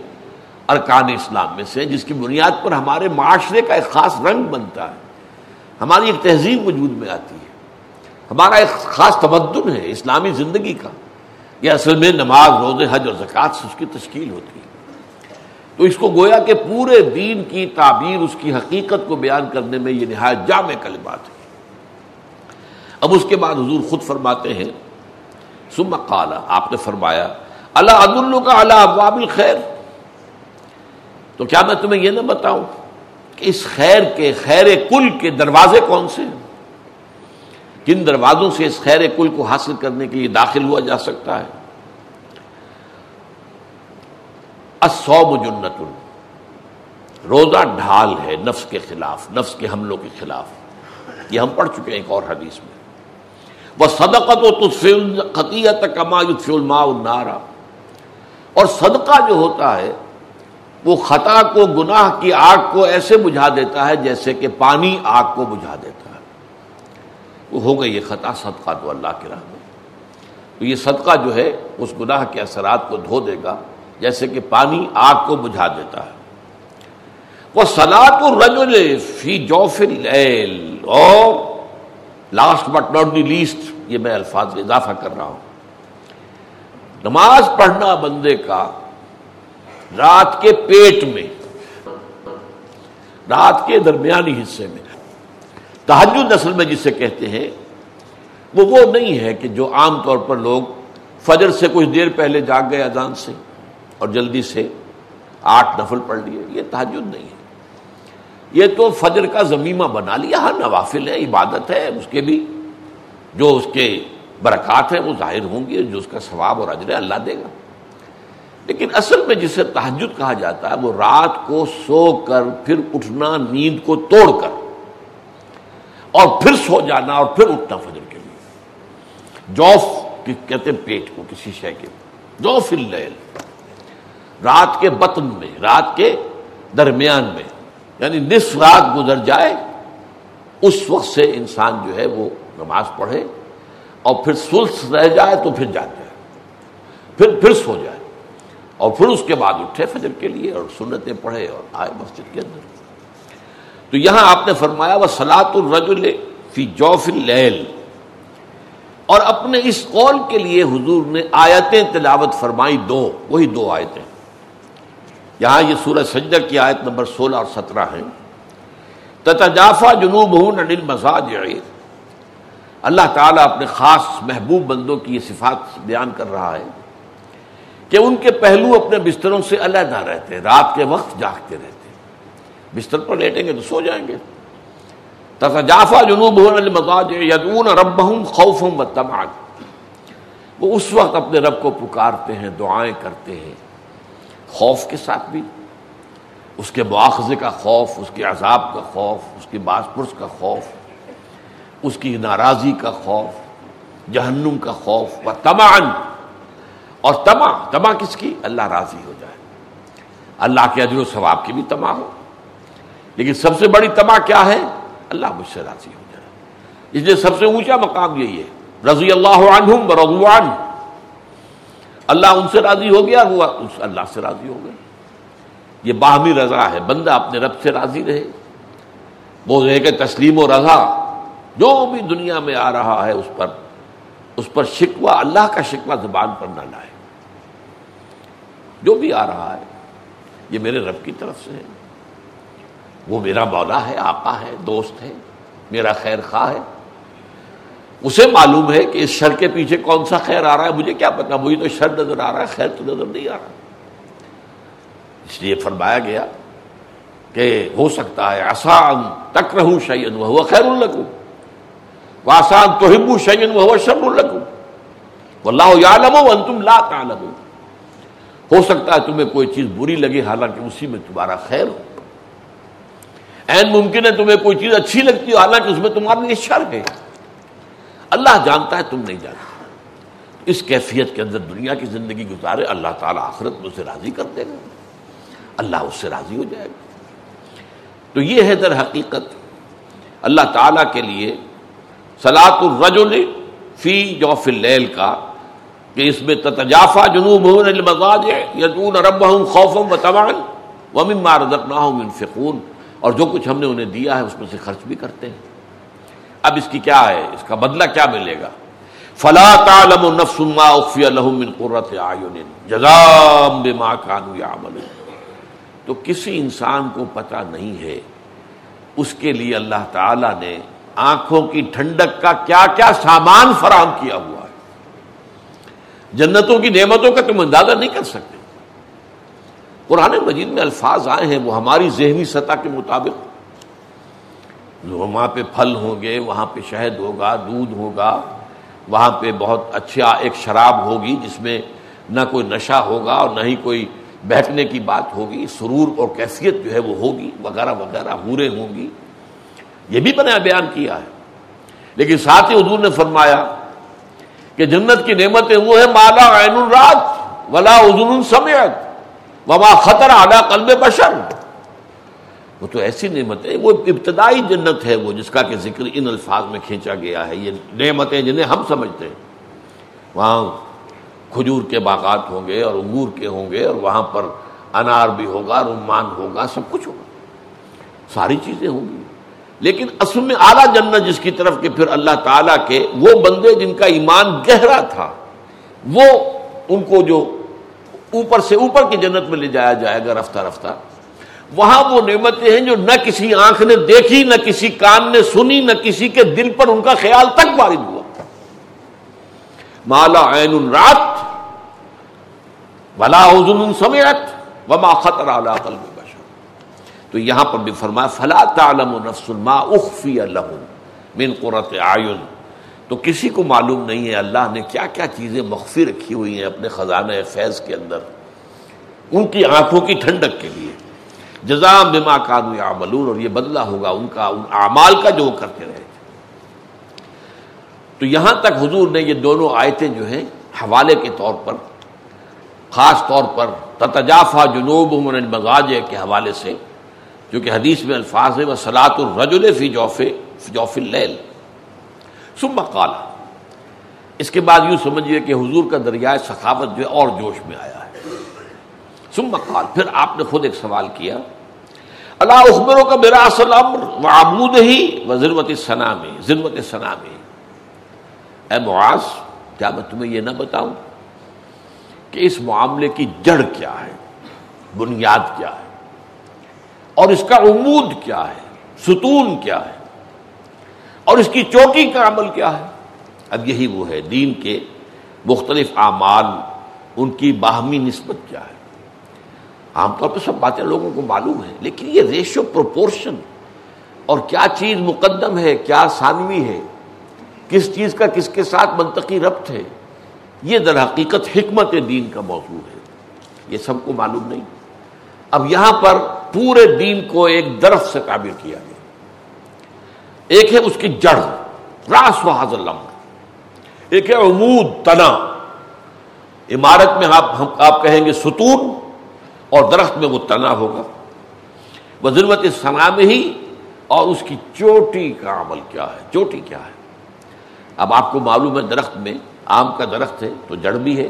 ارکان اسلام میں سے، جس کی بنیاد پر ہمارے معاشرے کا ایک خاص رنگ بنتا ہے۔ ہماری ایک تہذیب وجود میں آتی ہے۔ ہمارا ایک خاص تمدن ہے اسلامی زندگی کا۔ یہ اصل میں نماز، روزے، حج اور زکوٰۃ سے اس کی تشکیل ہوتی ہے۔ تو اس کو گویا کہ پورے دین کی تعبیر، اس کی حقیقت کو بیان کرنے میں یہ نہایت جامع کلمات ہے اب اس کے بعد حضور خود فرماتے ہیں سم قالا آپ نے فرمایا اللہ عد کا اللہ ابواب الخیر؟ تو کیا میں تمہیں یہ نہ بتاؤں کہ اس خیر کے خیر کل کے دروازے کون سے ہیں؟ کن دروازوں سے اس خیر کل کو حاصل کرنے کے لیے داخل ہوا جا سکتا ہے؟ اصوب جنت، روزہ ڈھال ہے نفس کے خلاف، نفس کے حملوں کے خلاف۔ یہ ہم پڑھ چکے ہیں ایک اور حدیث میں۔ وہ صدقت و خطیت کما الماء النارا اور صدقہ جو ہوتا ہے وہ خطا کو، گناہ کی آگ کو ایسے بجھا دیتا ہے جیسے کہ پانی آگ کو بجھا دیتا ہے۔ وہ ہو گئی یہ خطا، صدقہ تو اللہ کے راہ میں۔ تو یہ صدقہ جو ہے، اس گناہ کے اثرات کو دھو دے گا جیسے کہ پانی آگ کو بجھا دیتا ہے۔ وہ سلاد الرجل فی جوفل اور last but not the least یہ میں الفاظ اضافہ کر رہا ہوں۔ نماز پڑھنا بندے کا رات کے پیٹ میں، رات کے درمیانی حصے میں۔ تحجد نسل میں جسے کہتے ہیں، وہ وہ نہیں ہے کہ جو عام طور پر لوگ فجر سے کچھ دیر پہلے جاگ گئے اذان سے اور جلدی سے آٹھ نفل پڑھ لیے، یہ تحجد نہیں ہے۔ یہ تو فجر کا زمینہ بنا لیا، ہر نوافل ہے، عبادت ہے، اس کے بھی جو اس کے برکات ہیں وہ ظاہر ہوں گی، جو اس کا ثواب اور اجر اللہ دے گا۔ لیکن اصل میں جسے تحجد کہا جاتا ہے، وہ رات کو سو کر، پھر اٹھنا، نیند کو توڑ کر، اور پھر سو جانا، اور پھر اٹھنا فجر کے لیے۔ جوف کہتے ہیں پیٹ کو، کسی شے کے۔ جوف اللیل۔ رات کے بطن میں، رات کے درمیان میں۔ یعنی نصف رات گزر جائے، اس وقت سے انسان جو ہے وہ نماز پڑھے، اور پھر سلس رہ جائے تو پھر جاگ جائے پھر پھر سو جائے۔ اور پھر اس کے بعد اٹھے فجر کے لیے اور سنتیں پڑھے اور آئے مسجد کے اندر۔ تو یہاں آپ نے فرمایا وہ سلاط الرجل فی جوف اللیل اور اپنے اس قول کے لیے حضور نے آیتیں تلاوت فرمائی، دو، وہی دو آیتیں۔ یہاں یہ سورج سجدہ کی آیت نمبر سولہ اور سترہ ہیں۔ تتجافا جنوب ہوں نڈل مساج اللہ تعالیٰ اپنے خاص محبوب بندوں کی یہ صفات بیان کر رہا ہے۔ کہ ان کے پہلو اپنے بستروں سے علیحدہ رہتے، رات کے وقت جاگتے رہتے۔ بستر پر لیٹیں گے تو سو جائیں گے۔ تفا جنوب یدون رب خوف و تماغ وہ اس وقت اپنے رب کو پکارتے ہیں، دعائیں کرتے ہیں۔ خوف کے ساتھ بھی۔ اس کے مواخذے کا خوف، اس کے عذاب کا خوف، اس کی باس پرس کا خوف، اس کی ناراضی کا خوف، جہنم کا خوف۔ و تمان اور تما تما کس کی؟ اللہ راضی ہو جائے۔ اللہ کے عجر و ثواب کی بھی تما ہو۔ لیکن سب سے بڑی تما کیا ہے؟ اللہ مجھ سے راضی ہو جائے۔ اس لیے سب سے اونچا مقام یہی ہے۔ رضی اللہ عنہم رضوان اللہ ان سے راضی ہو گیا ہوا اس اللہ سے راضی ہو گئے۔ یہ باہمی رضا ہے۔ بندہ اپنے رب سے راضی رہے۔ وہ رہے کہ تسلیم و رضا جو بھی دنیا میں آ رہا ہے، اس پر اس پر شکوہ، اللہ کا شکوہ زبان پر نہ لائے۔ جو بھی آ رہا ہے، یہ میرے رب کی طرف سے ہے۔ وہ میرا مولا ہے، آقا ہے، دوست ہے، میرا خیر خواہ ہے۔ اسے معلوم ہے کہ اس شر کے پیچھے کون سا خیر آ رہا ہے، مجھے کیا پتا مجھے تو شر نظر آ رہا ہے، خیر تو نظر نہیں آ رہا۔ اس لیے فرمایا گیا کہ ہو سکتا ہے آسان تک رہوں شعین وہ خیر الگوں وہ آسان تو ہبو شعین وہ شر الگوں وہ تم لا تعلمون۔ ہو سکتا ہے تمہیں کوئی چیز بری لگے، حالانکہ اسی میں تمہارا خیر ہو۔ این ممکن ہے تمہیں کوئی چیز اچھی لگتی ہو، حالانکہ اس میں تمہارا لیے شر ہے۔ اللہ جانتا ہے، تم نہیں جانتے۔ اس کیفیت کے اندر دنیا کی زندگی گزارے، اللہ تعالیٰ آخرت میں اسے راضی کر دے گا۔ اللہ اس سے راضی ہو جائے گا۔ تو یہ ہے در حقیقت اللہ تعالیٰ کے لیے سلاط الرجل فی جوف اللیل کا کہ اس میں تتجافا جنوب یدون ربهم خوفا وطمعا ومما رزقناهم ينفقون اور جو کچھ ہم نے انہیں دیا ہے اس میں سے خرچ بھی کرتے ہیں۔ اب اس کی کیا ہے؟ اس کا بدلہ کیا ملے گا؟ فلا تعلم نفس ما اخفي لهم من قرة اعين جزاء بما كانوا يعملون تو کسی انسان کو پتہ نہیں ہے، اس کے لیے اللہ تعالی نے آنکھوں کی ٹھنڈک کا کیا کیا سامان فراہم کیا ہوا ہے۔ جنتوں کی نعمتوں کا تم اندازہ نہیں کر سکتے۔ قرآن مجید میں الفاظ آئے ہیں، وہ ہماری ذہنی سطح کے مطابق۔ وہاں پہ پھل ہوں گے، وہاں پہ شہد ہوگا، دودھ ہوگا، وہاں پہ بہت اچھا ایک شراب ہوگی، جس میں نہ کوئی نشہ ہوگا اور نہ ہی کوئی بہکنے کی بات ہوگی، سرور اور کیفیت جو ہے وہ ہوگی، وغیرہ وغیرہ ہورے ہوں گی۔ یہ بھی بنا بیان کیا ہے۔ لیکن ساتھ ہی حضور نے فرمایا کہ جنت کی نعمتیں وہ ہے مالا عین الرات ولا عزن سمیت وما خطر اعلیٰ قلب بشر۔ وہ تو ایسی نعمت ہے وہ ابتدائی جنت ہے وہ، جس کا کہ ذکر ان الفاظ میں کھینچا گیا ہے۔ یہ نعمتیں جنہیں ہم سمجھتے ہیں۔ وہاں کھجور کے باغات ہوں گے اور انگور کے ہوں گے اور وہاں پر انار بھی ہوگا، رمان ہوگا، سب کچھ ہوگا۔ ساری چیزیں ہوں گی۔ لیکن اصل میں اعلیٰ جنت جس کی طرف کہ پھر اللہ تعالیٰ کے وہ بندے جن کا ایمان گہرا تھا، وہ ان کو جو اوپر سے اوپر کی جنت میں لے جایا جائے گا رفتہ رفتہ، وہاں وہ نعمتیں ہیں جو نہ کسی آنکھ نے دیکھی، نہ کسی کان نے سنی، نہ کسی کے دل پر ان کا خیال تک وارد ہوا۔ مالا عین رات، ولا حضن سمیت وما خطر اعلیٰ قلب تو یہاں پر بھی فرمایا، فلا تعلم نفس ما اخفی لهم من قرۃ اعین تو کسی کو معلوم نہیں ہے اللہ نے کیا کیا چیزیں مخفی رکھی ہوئی ہیں اپنے خزانہ فیض کے اندر، ان کی آنکھوں کی ٹھنڈک کے لیے۔ جزام بما کانو یعملون اور یہ بدلہ ہوگا ان کا، ان اعمال کا جو وہ کرتے رہے۔ تو یہاں تک حضور نے یہ دونوں آیتیں جو ہیں حوالے کے طور پر، خاص طور پر تتجافا جنوب من المغاج کے حوالے سے جو کہ حدیث میں الفاظ ہے وہ الرجل فی جوف جوف اللیل ثم قال، اس کے بعد یوں سمجھیے کہ حضور کا دریائے سخاوت جو ہے اور جوش میں آیا ہے۔ ثم قال، پھر آپ نے خود ایک سوال کیا اللہ اخبروں کا میرا اصل امر و ہی و ضرورت ثنا میں ضرورت ثنا میں اے معاذ، کیا میں تمہیں یہ نہ بتاؤں کہ اس معاملے کی جڑ کیا ہے، بنیاد کیا ہے؟ اور اس کا عمود کیا ہے؟ ستون کیا ہے؟ اور اس کی چوٹی کا عمل کیا ہے؟ اب یہی وہ ہے، دین کے مختلف اعمال، ان کی باہمی نسبت کیا ہے؟ عام طور پہ سب باتیں لوگوں کو معلوم ہے لیکن یہ ریشو پروپورشن اور کیا چیز مقدم ہے، کیا ثانوی ہے؟ کس چیز کا کس کے ساتھ منطقی ربط ہے؟ یہ در حقیقت حکمت دین کا موضوع ہے۔ یہ سب کو معلوم نہیں۔ اب یہاں پر پورے دین کو ایک درخت سے تعبیر کیا گیا۔ ایک ہے اس کی جڑ، راس و حاضر ایک ہے عمود، تنا۔ عمارت میں آپ، ہم، آپ کہیں گے ستون اور درخت میں وہ تنا ہوگا۔ وہ ضرورت سنا میں ہی اور اس کی چوٹی کا عمل کیا ہے، چوٹی کیا ہے۔ اب آپ کو معلوم ہے درخت میں آم کا درخت ہے تو جڑ بھی ہے،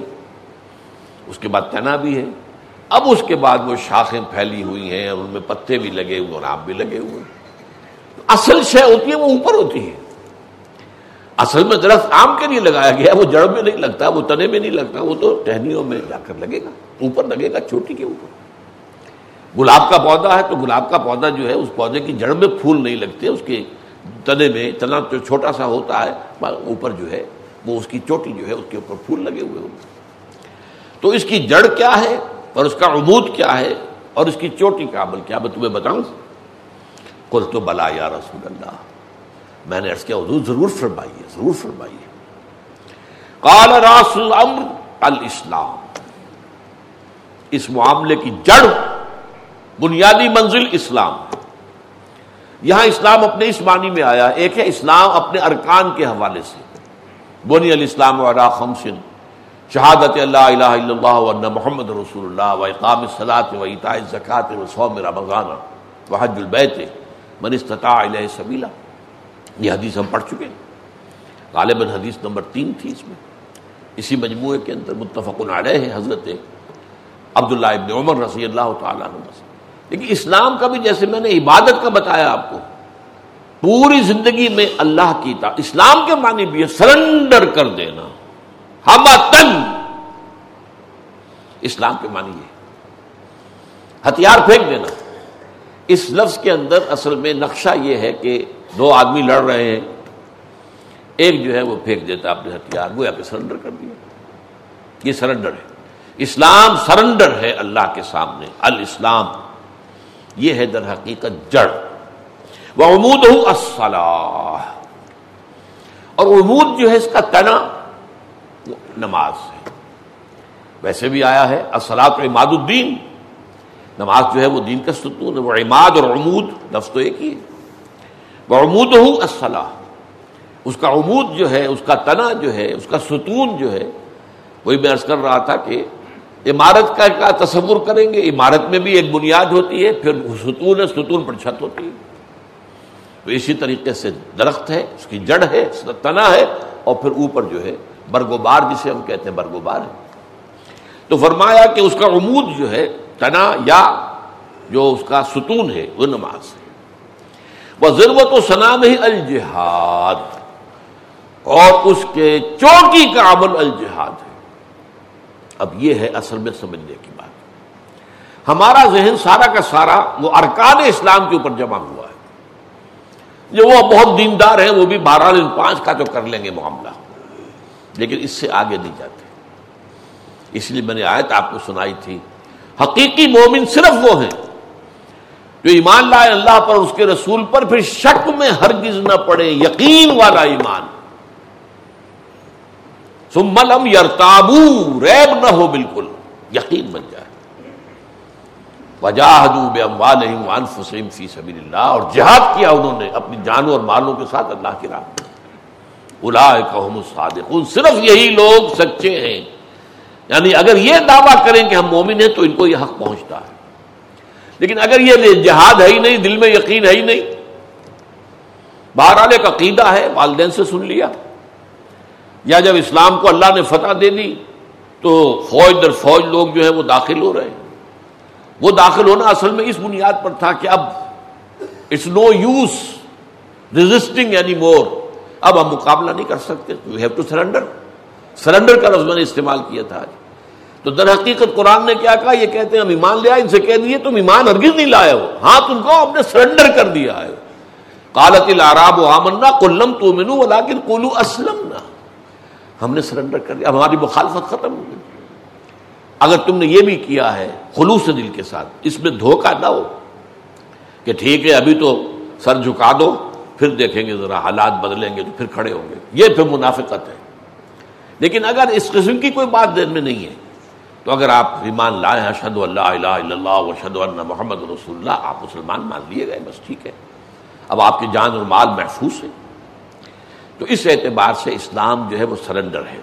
اس کے بعد تنا بھی ہے۔ اب اس کے بعد وہ شاخیں پھیلی ہوئی ہیں، اور ان میں پتے بھی لگے ہوئے اور آم بھی لگے ہوئے۔ اصل شے ہوتی ہے، وہ اوپر ہوتی ہے۔ اصل میں درخت آم کے لیے لگایا گیا وہ جڑ میں نہیں لگتا، وہ تنے میں نہیں لگتا، وہ تو ٹہنیوں میں جا کر لگے گا۔ اوپر لگے گا چوٹی کے اوپر۔ گلاب کا پودا ہے، تو گلاب کا پودا جو ہے، اس پودے کی جڑ میں پھول نہیں لگتے، اس کے تنے میں تنا جو چھوٹا سا ہوتا ہے اوپر جو ہے، وہ اس کی چوٹی جو ہے، اس کے اوپر پھول لگے ہوئے ہوتے تو اس کی جڑ کیا ہے؟ اور اس کا عبود کیا ہے اور اس کی چوٹی کا عمل کیا میں تمہیں بتاؤں۔ کل تو بلا یا رسول اللہ۔ میں نے کیا، حضور ضرور فرمائیے ضرور فرمائیے۔ قال راس الامر الاسلام۔ اس معاملے کی جڑ، بنیادی منزل اسلام۔ یہاں اسلام اپنے اس معنی میں آیا، ایک ہے اسلام اپنے ارکان کے حوالے سے۔ بنی الاسلام علا خمسن شہادت اللہ الہ الا اللہ و محمد رسول اللہ و اقام الصلاۃ و اطاع الزکات و صوم رمضان و حج البیت من استطاع الیہ سبیلا۔ یہ حدیث ہم پڑھ چکے ہیں۔ غالباً حدیث نمبر تین تھی اس میں۔ اسی مجموعے کے اندر متفق علیہ ہے حضرت عبداللہ ابن عمر رضی اللہ تعالیٰ عنہ لیکن اسلام کا بھی جیسے میں نے عبادت کا بتایا آپ کو، پوری زندگی میں اللہ کی تا اسلام کے معنی بھی ہے سرنڈر کر دینا۔ ہم تن اسلام کے معنی یہ ہتھیار پھینک دینا۔ اس لفظ کے اندر اصل میں نقشہ یہ ہے کہ دو آدمی لڑ رہے ہیں۔ ایک جو ہے وہ پھینک دیتا اپنے ہتھیار وہ یا پہ سرنڈر کر دیا۔ یہ سرنڈر ہے۔ اسلام سرنڈر ہے اللہ کے سامنے۔ الاسلام۔ یہ ہے در حقیقت جڑ۔ وہ امود ہوں اور امود جو ہے اس کا تنا۔ نماز ہے ویسے بھی آیا ہے اسلات عماد الدین۔ نماز جو ہے وہ دین کا ستون ہے، وہ عماد اور عمود، لفظ تو ایک ہی ہے۔ وہ عمود ہوں اسلح اس کا عمود جو ہے، اس کا تنا جو ہے، اس کا ستون جو ہے، وہی میں عرض کر رہا تھا کہ عمارت کا کیا تصور کریں گے، عمارت میں بھی ایک بنیاد ہوتی ہے، پھر ستون ہے، ستون پر چھت ہوتی ہے۔ تو اسی طریقے سے درخت ہے، اس کی جڑ ہے، اس کا تنا ہے، اور پھر اوپر جو ہے برگوبار جسے ہم کہتے ہیں، برگوبار ہے۔ تو فرمایا کہ اس کا عمود جو ہے، تنا یا جو اس کا ستون ہے، وہ نماز ہے۔ وہ ضرورت و سنا میں ہی الجہاد۔ اور اس کے چوکی کا عمل الجہاد ہے۔ اب یہ ہے اصل میں سمجھنے کی بات۔ ہمارا ذہن سارا کا سارا وہ ارکان اسلام کے اوپر جمع ہوا ہے۔ جو وہ بہت دیندار ہیں، وہ بھی بارہ دن، پانچ کا تو کر لیں گے معاملہ۔ لیکن اس سے آگے نہیں جاتے۔ اس لیے میں نے آیت آپ کو سنائی تھی۔ حقیقی مومن صرف وہ ہیں جو ایمان لائے اللہ پر اس کے رسول پر، پھر شک میں ہرگز نہ پڑے، یقین والا ایمان۔ سملم یرتابو ریب نہ ہو بالکل، یقین بن جائے۔ فی سبیل اللہ، اور جہاد کیا انہوں نے اپنی جانوں اور مالوں کے ساتھ اللہ کی راہ۔ الصادقون، صرف یہی لوگ سچے ہیں۔ یعنی اگر یہ دعویٰ کریں کہ ہم مومن ہیں تو ان کو یہ حق پہنچتا ہے۔ لیکن اگر یہ جہاد ہے ہی نہیں، دل میں یقین ہے ہی نہیں، بہرحال ایک عقیدہ ہے، والدین سے سن لیا۔ یا جب اسلام کو اللہ نے فتح دے دی تو فوج در فوج لوگ جو ہے وہ داخل ہو رہے ہیں۔ وہ داخل ہونا اصل میں اس بنیاد پر تھا کہ اب it's no use resisting any more اب ہم مقابلہ نہیں کر سکتے you have to surrender surrender کا لفظ میں نے استعمال کیا تھا آج۔ تو در حقیقت قرآن نے کیا کہا؟ یہ کہتے ہیں، ہم ایمان لے آئے، ان سے کہہ دیے تم ایمان ہرگز نہیں لائے ہو۔ ہاں تم کو ہم نے سرنڈر کر دیا ہے۔ کالت العراب و آمنا کلم تو منو لیکن کولو اسلم نہ ہم نے سرنڈر کر دیا ہماری مخالفت ختم ہو گئی۔ اگر تم نے یہ بھی کیا ہے خلوص دل کے ساتھ، اس میں دھوکہ نہ ہو کہ ٹھیک ہے، ابھی تو سر جھکا دو۔ پھر دیکھیں گے ذرا حالات بدلیں گے تو پھر کھڑے ہوں گے۔ یہ پھر منافقت ہے۔ لیکن اگر اس قسم کی کوئی بات دین میں نہیں ہے، تو اگر آپ ایمان لائیں اشد اللہ الہ الا اللہ وشد اللہ محمد رسول اللہ، آپ مسلمان مان لیے گئے، بس ٹھیک ہے۔ اب آپ کی جان اور مال محفوظ ہے۔ تو اس اعتبار سے اسلام جو ہے وہ سرنڈر ہے۔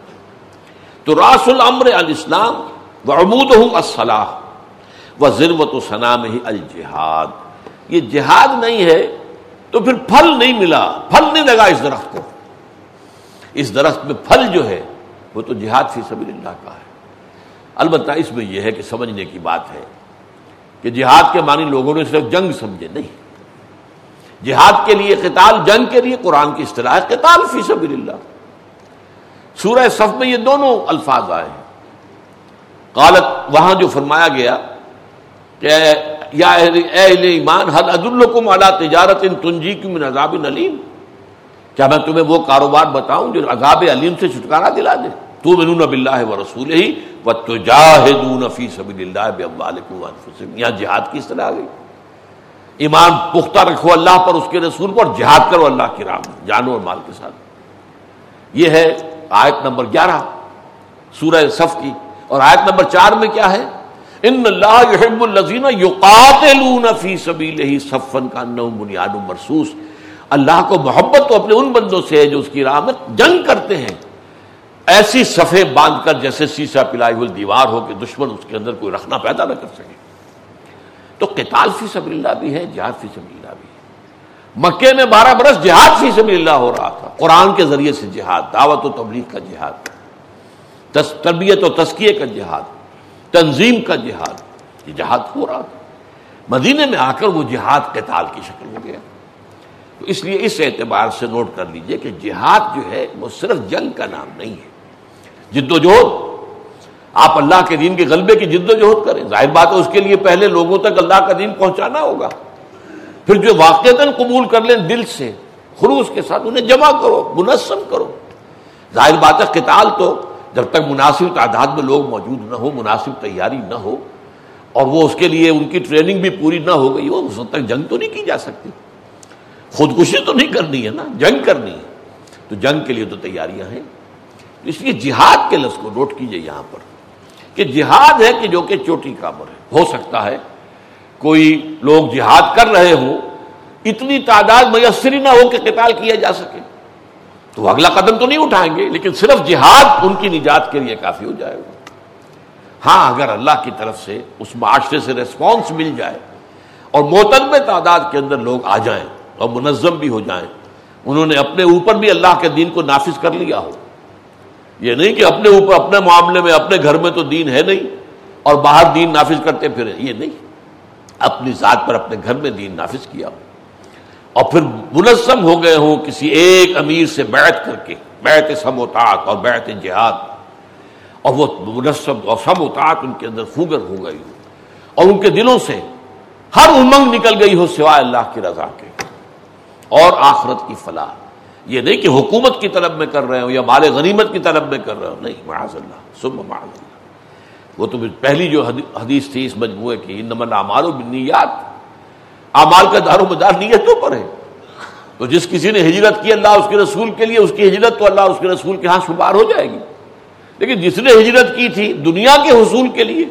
تو راس العمر الاسلام و عمود ہوں اسلح و ضرورت و سنام ہی الجہاد۔ یہ جہاد نہیں ہے تو پھر پھل نہیں ملا۔ پھل نہیں لگا اس درخت کو۔ اس درخت میں پھل جو ہے، وہ تو جہاد فی سبیل اللہ کا ہے۔ البتہ اس میں یہ ہے کہ سمجھنے کی بات ہے کہ جہاد کے معنی لوگوں نے صرف جنگ سمجھے، نہیں۔ جہاد کے لیے قتال، جنگ کے لیے قرآن کی اصطلاح قتال فی سبیل اللہ۔ سورہ صف میں یہ دونوں الفاظ آئے ہیں۔ قالت، وہاں جو فرمایا گیا کہ یا اہل ایمان حل عد الکم تجارت ان تنجی کی من عذاب علیم کیا میں تمہیں وہ کاروبار بتاؤں جو عذاب علیم سے چھٹکارا دلا دے؟ تو من بلّہ و رسول ہی و تجاہدون فی سبیل اللہ بے یہاں جہاد کی اصطلاح آ گئی؟ ایمان پختہ رکھو اللہ پر، اس کے رسول پر، جہاد کرو اللہ کی راہ جانو اور مال کے ساتھ۔ یہ ہے آیت نمبر گیارہ، سورہ صف کی۔ اور آیت نمبر چار میں کیا ہے؟ ان اللہ یحب الذین یقاتلون فی سبیلہ صفن کا نو بنیاد مرسوس اللہ کو محبت تو اپنے ان بندوں سے ہے جو اس کی راہ میں جنگ کرتے ہیں۔ ایسی صفے باندھ کر جیسے سیسا پلائی ہوئی دیوار ہو کہ دشمن اس کے اندر کوئی رکھنا پیدا نہ کر سکے۔ تو قتال فی سبیل اللہ بھی ہے، جہاد فی سبیل اللہ بھی ہے۔ مکے میں بارہ برس جہاد فی سبیل اللہ ہو رہا تھا۔ قرآن کے ذریعے سے جہاد، دعوت و تبلیغ کا جہاد۔ تربیت و تسکیے کا جہاد۔ تنظیم کا جہاد۔ یہ جہاد ہو رہا تھا۔ مدینے میں آ کر وہ جہاد قتال کی شکل ہو گیا۔ تو اس لیے اس اعتبار سے نوٹ کر لیجیے کہ جہاد جو ہے وہ صرف جنگ کا نام نہیں ہے۔ جد و جہد آپ اللہ کے دین کے غلبے کی جد و جہد کریں۔ ظاہر بات ہے اس کے لیے پہلے لوگوں تک اللہ کا دین پہنچانا ہوگا۔ پھر جو واقع قبول کر لیں دل سے خروش کے ساتھ انہیں جمع کرو منسم کرو۔ ظاہر بات ہے قتال تو جب تک مناسب تعداد میں لوگ موجود نہ ہو، مناسب تیاری نہ ہو، اور وہ اس کے لیے ان کی ٹریننگ بھی پوری نہ ہو گئی ہو، اس وقت تک جنگ تو نہیں کی جا سکتی۔ خودکشی تو نہیں کرنی ہے نا، جنگ کرنی ہے۔ تو جنگ کے لیے تو تیاریاں ہیں۔ اس لیے جہاد کے لفظ کو نوٹ کیجیے یہاں پر کہ جہاد ہے کہ جو کہ چوٹی کا امر ہے۔ ہو سکتا ہے کوئی لوگ جہاد کر رہے ہوں، اتنی تعداد میسر نہ ہو کہ قتال کیا جا سکے۔ تو اگلا قدم تو نہیں اٹھائیں گے، لیکن صرف جہاد ان کی نجات کے لیے کافی ہو جائے گا۔ ہاں اگر اللہ کی طرف سے اس معاشرے سے ریسپانس مل جائے اور محترم تعداد کے اندر لوگ آ جائیں اور منظم بھی ہو جائیں، انہوں نے اپنے اوپر بھی اللہ کے دین کو نافذ کر لیا ہو۔ یہ نہیں کہ اپنے اوپر، اپنے معاملے میں، اپنے گھر میں تو دین ہے نہیں اور باہر دین نافذ کرتے پھر یہ نہیں۔ اپنی ذات پر، اپنے گھر میں دین نافذ کیا ہو۔ اور پھر منظم ہو گئے ہوں کسی ایک امیر سے بیعت کر کے، بیعت سموتات اور بیعت جہاد۔ اور وہ منظم اور سموتات ان کے اندر خوگر ہو گئی ہو اور ان کے دلوں سے ہر امنگ نکل گئی ہو سوائے اللہ کی رضا کے۔ اور آخرت کی فلاح۔ یہ نہیں کہ حکومت کی طلب میں کر رہے ہوں یا مال غنیمت کی طلب میں کر رہے ہوں۔ نہیں، معاذ اللہ سب معاذ اللہ۔ وہ تو پہلی جو حدیث تھی اس مجموعے کی نمن امال و بنیات امال کا دار و مدار نیتوں پر ہے۔ تو جس کسی نے ہجرت کی اللہ اس کے رسول کے لیے، اس کی ہجرت تو اللہ اس کے رسول کے ہاں شمار ہو جائے گی۔ لیکن جس نے ہجرت کی تھی دنیا کے حصول کے لیے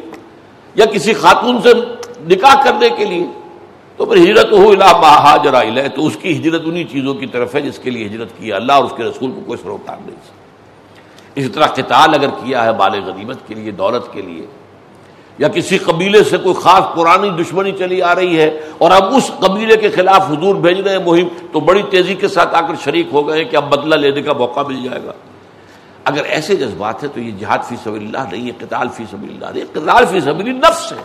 یا کسی خاتون سے نکاح کرنے کے لیے، تو پھر ہجرت ہو حاجرا تو اس کی ہجرت انہی چیزوں کی طرف ہے جس کے لیے ہجرت کیا اللہ اور اس کے رسول کو کوئی سروکار نہیں۔ اسی طرح قتال اگر کیا ہے بال غنیمت کے لیے، دولت کے لیے یا کسی قبیلے سے کوئی خاص پرانی دشمنی چلی آ رہی ہے اور اب اس قبیلے کے خلاف حضور بھیج رہے ہیں مہم، تو بڑی تیزی کے ساتھ آ کر شریک ہو گئے کہ اب بدلہ لینے کا موقع مل جائے گا۔ اگر ایسے جذبات ہیں تو یہ جہاد فی سبیل اللہ نہیں ہے قتال فی سبیل اللہ نہیں قتال فی سبیل نفس ہے۔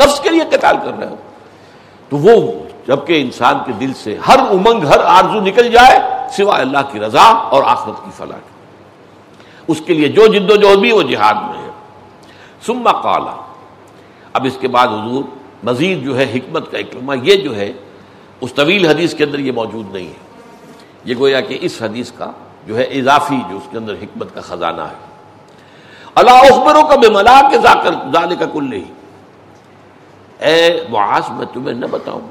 نفس کے لیے قتال کر رہے ہو۔ تو وہ جبکہ انسان کے دل سے ہر امنگ، ہر آرزو نکل جائے، سوائے اللہ کی رضا اور آخرت کی فلاح اس کے لیے جو جد و جو بھی وہ جہاد میں ہے۔ سما کالا اب اس کے بعد حضور مزید جو ہے حکمت کا اکرما یہ جو ہے، اس طویل حدیث کے اندر یہ موجود نہیں ہے۔ یہ گویا کہ اس حدیث کا جو ہے اضافی، جو اس کے اندر حکمت کا خزانہ ہے۔ اللہ اخبروں کا بے ملا کے ذالے کا کل نہیں اے معاذ، میں تمہیں نہ بتاؤں،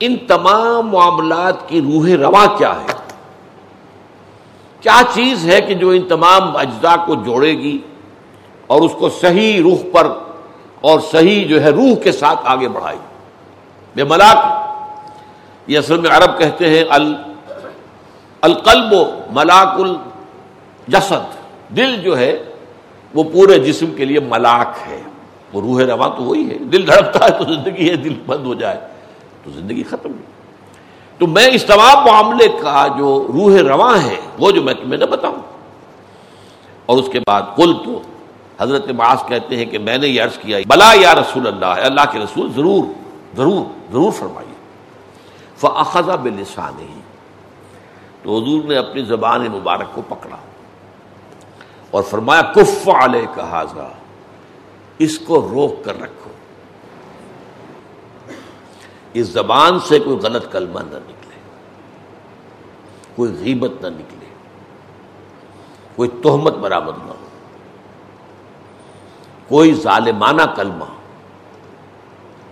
ان تمام معاملات کی روح رواں کیا ہے؟ کیا چیز ہے کہ جو ان تمام اجزاء کو جوڑے گی اور اس کو صحیح روح پر اور صحیح جو ہے روح کے ساتھ آگے بڑھائی۔ بے ملاک۔ یہ اصل میں عرب کہتے ہیں القلب و ملاک الجسد۔ دل جو ہے، وہ پورے جسم کے لیے ملاک ہے۔ وہ روح رواں تو وہی ہے۔ دل دھڑکتا ہے تو زندگی ہے، دل بند ہو جائے۔ تو زندگی ختم۔ تو میں اس تمام معاملے کا جو روح رواں ہے، وہ جو میں تمہیں نہ بتاؤں۔ اور اس کے بعد کل تو حضرت معاذ کہتے ہیں کہ میں نے یہ عرض کیا بلا یا رسول اللہ اللہ کے رسول، ضرور ضرور ضرور فرمائیے۔ فضا بلسان ہی تو حضور نے اپنی زبان مبارک کو پکڑا اور فرمایا، کف علیہ کا اس کو روک کر رکھو۔ اس زبان سے کوئی غلط کلمہ نہ نکلے، کوئی غیبت نہ نکلے، کوئی تہمت برآمد نہ ہو۔ کوئی ظالمانہ کلمہ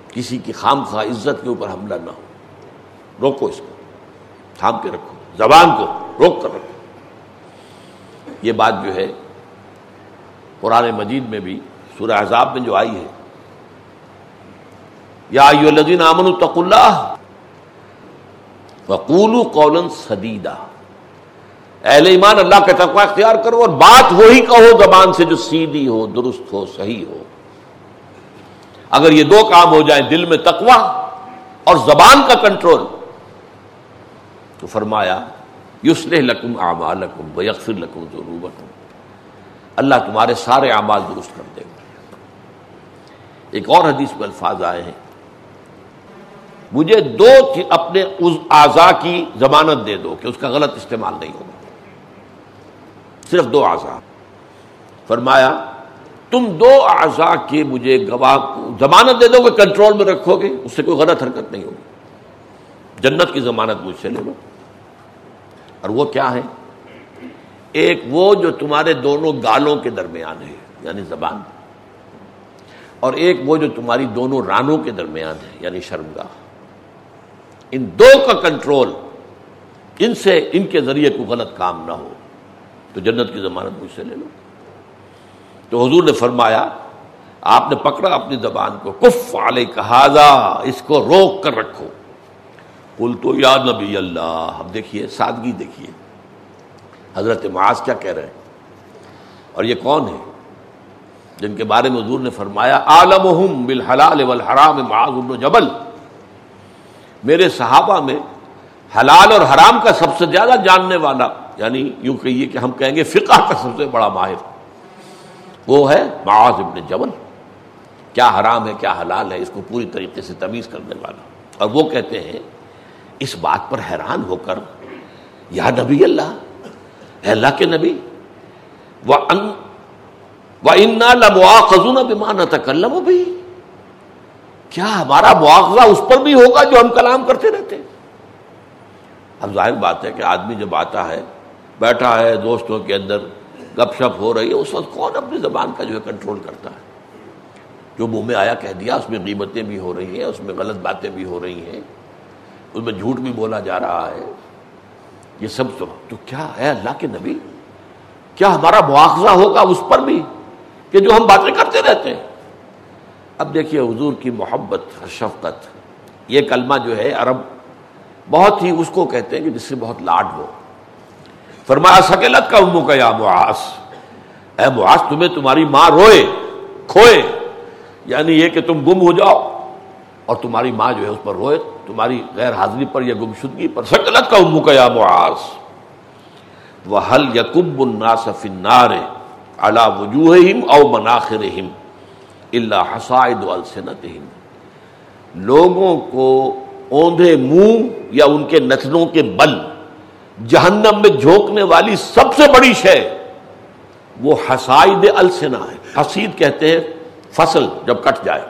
کسی کی خام خواہ عزت کے اوپر حملہ نہ ہو۔ روکو اس کو، تھام کے رکھو، زبان کو روک کر رکھو۔ یہ بات جو ہے، قرآن مجید میں بھی، سورہ عذاب میں جو آئی ہے۔ یا الذین امن تق اللہ وقول قولن سدیدہ اہل ایمان اللہ کا تقوی اختیار کرو اور بات وہی کہو زبان سے جو سیدھی ہو، درست ہو، صحیح ہو۔ اگر یہ دو کام ہو جائیں، دل میں تقوی اور زبان کا کنٹرول، تو فرمایا یوسل لکم اعمالکم ویغفر لکم ذنوبکم۔ اللہ تمہارے سارے اعمال درست کر دے گا۔ ایک اور حدیث میں الفاظ آئے ہیں۔ مجھے دو اپنے اعضا کی ضمانت دے دو کہ اس کا غلط استعمال نہیں ہوگا۔ صرف دو اعضا فرمایا، تم دو اعضا کے مجھے گواہ ضمانت دے دو کہ کنٹرول میں رکھو گے، اس سے کوئی غلط حرکت نہیں ہوگی۔ جنت کی ضمانت مجھ سے لے لو۔ اور وہ کیا ہے؟ ایک وہ جو تمہارے دونوں گالوں کے درمیان ہے یعنی زبان۔ اور ایک وہ جو تمہاری دونوں رانوں کے درمیان ہے یعنی شرمگاہ۔ ان دو کا کنٹرول، ان سے، ان کے ذریعے کوئی غلط کام نہ ہو۔ تو جنت کی ضمانت مجھ سے لے لو۔ تو حضور نے فرمایا، آپ نے پکڑا اپنی زبان کو، کف علیہ کہا اس کو روک کر رکھو۔ کل تو یا نبی اللہ اب دیکھیے، سادگی دیکھیے۔ حضرت معاذ کیا کہہ رہے ہیں؟ اور یہ کون ہے؟ جن کے بارے میں حضور نے فرمایا عالم بالحلال والحرام معاذ بن جبل۔ میرے صحابہ میں حلال اور حرام کا سب سے زیادہ جاننے والا یعنی یوں کہیے کہ ہم کہیں گے فقہ کا سب سے بڑا ماہر۔ وہ ہے معاذ ابن جبل۔ کیا حرام ہے، کیا حلال ہے، اس کو پوری طریقے سے تمیز کرنے والا۔ اور وہ کہتے ہیں، اس بات پر حیران ہو کر، یا نبی اللہ، اے اللہ کے نبی وہ خزون بیمان تکلم بھی کیا ہمارا مواخذہ اس پر بھی ہوگا جو ہم کلام کرتے رہتے ہیں؟ اب ظاہر بات ہے کہ آدمی جب آتا ہے بیٹھا ہے دوستوں کے اندر، گپ شپ ہو رہی ہے، اس وقت کون اپنی زبان کا جو ہے کنٹرول کرتا ہے؟ جو منہ میں آیا کہہ دیا، اس میں قیمتیں بھی ہو رہی ہیں، اس میں غلط باتیں بھی ہو رہی ہیں، اس میں جھوٹ بھی بولا جا رہا ہے۔ یہ سب تو تو کیا ہے اللہ کے نبی؟ کیا ہمارا مواخذہ ہوگا اس پر بھی کہ جو ہم باتیں کرتے رہتے ہیں؟ اب دیکھیے، حضور کی محبت، شفقت، یہ کلمہ جو ہے عرب بہت ہی اس کو کہتے ہیں کہ جس سے بہت لاڈ ہو۔ فرمایا سکیلت کا امو کا یا معاس اے معاس تمہیں تمہاری ماں روئے، کھوئے۔ یعنی یہ کہ تم گم ہو جاؤ۔ اور تمہاری ماں جو ہے، اس پر روئے۔ تمہاری غیر حاضری پر یا گمشدگی پر۔ سکلت کا امو کا یا معاس وہ حل یقب الناس فنار اللہ وجوہ او مناخر اللہ حسائد لوگوں کو اوندھے منہ یا ان کے نتنوں کے بل جہنم میں جھونکنے والی سب سے بڑی شے وہ حسائد السنا ہے۔ حسید کہتے ہیں فصل جب کٹ جائے۔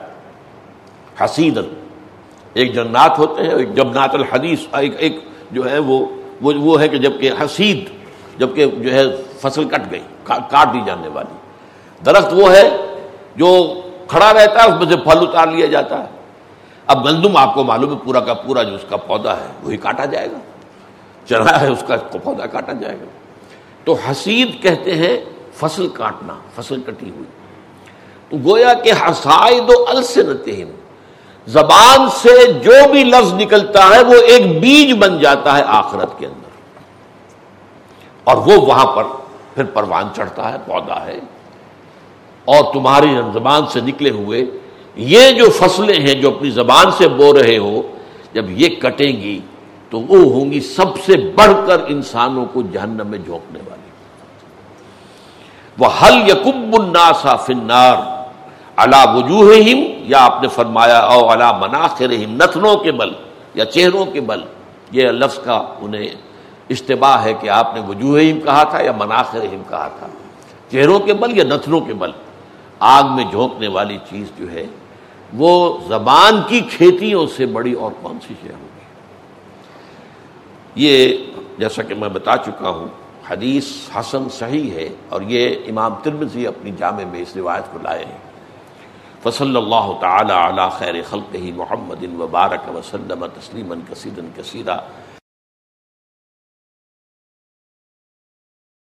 حسید ایک جنات ہوتے ہیں، ایک جبنات الحدیث، ایک ایک جو ہے وہ وہ ہے کہ جبکہ حسید، جبکہ جو ہے فصل کٹ گئی کاٹ دی جانے والی۔ درخت وہ ہے جو کھڑا رہتا ہے، اس میں سے پھل اتار لیا جاتا ہے۔ اب گندم آپ کو معلوم ہے، پورا کا پورا جو اس کا پودا ہے، وہی کاٹا جائے گا۔ چڑھا ہے، اس کا پودا کاٹا جائے گا۔ تو حسید کہتے ہیں، فصل کاٹنا، فصل کٹی ہوئی۔ تو گویا کہ حسائد و السنتہم، زبان سے جو بھی لفظ نکلتا ہے، وہ ایک بیج بن جاتا ہے آخرت کے اندر۔ اور وہ وہاں پر پھر پروان چڑھتا ہے، پودا ہے۔ اور تمہاری زبان سے نکلے ہوئے یہ جو فصلیں ہیں، جو اپنی زبان سے بو رہے ہو، جب یہ کٹیں گی تو وہ ہوں گی سب سے بڑھ کر انسانوں کو جہنم میں جھونکنے والی۔ وہ حل یقب الناسا فنار اللہ وجوہ یا آپ نے فرمایا، او اللہ مناخر نتنوں کے بل یا چہروں کے بل۔ یہ لفظ کا انہیں اشتباہ ہے کہ آپ نے وجوہ کہا تھا یا مناخر کہا تھا۔ چہروں کے بل یا نتنوں کے بل۔ آگ میں جھونکنے والی چیز جو ہے، وہ زبان کی کھیتیوں سے بڑی اور کون سی شے ہوگی یہ جیسا کہ میں بتا چکا ہوں، حدیث حسن صحیح ہے اور یہ امام ترمزی اپنی جامع میں اس روایت کو لائے ہیں۔ فصل اللہ تعالی علی خیر خلق ہی محمد وبارک وسلم تسلیما کثیرا کثیرہ